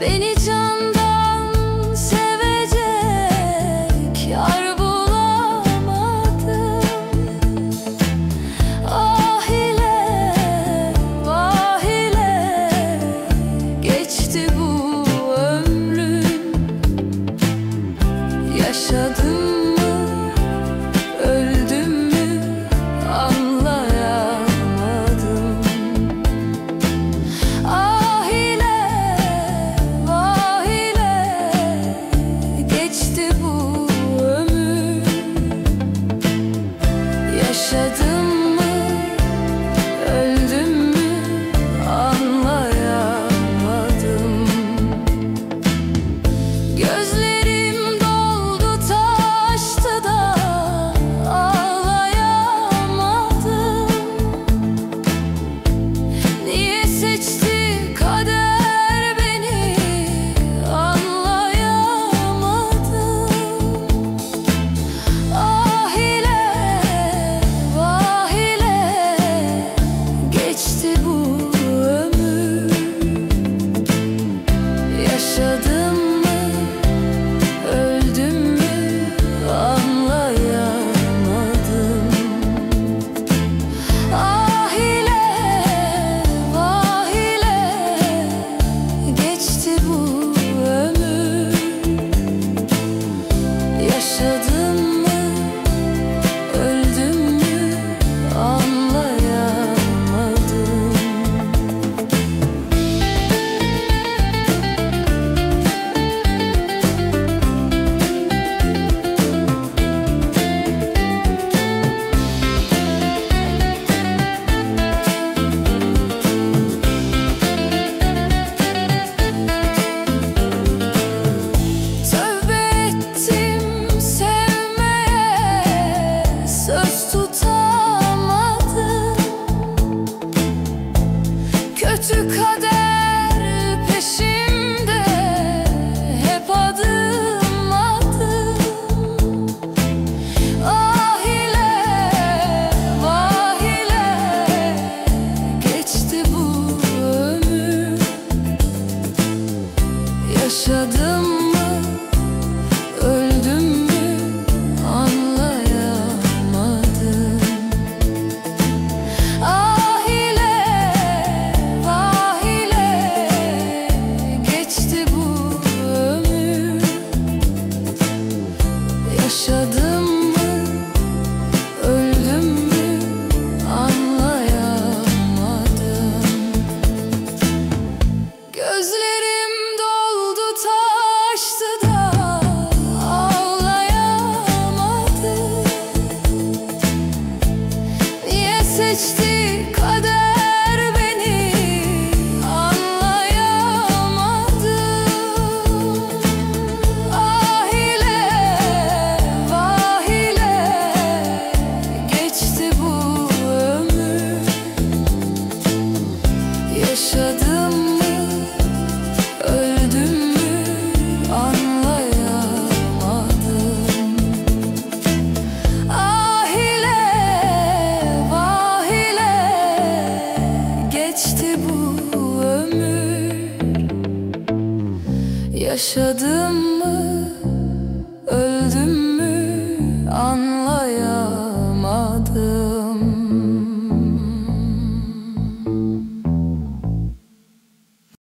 Beni candan sevecek yar bulamadım. Ah ile geçti bu ömrüm. Yaşadım. The. Yaşadım mı it's still Yaşadım mı,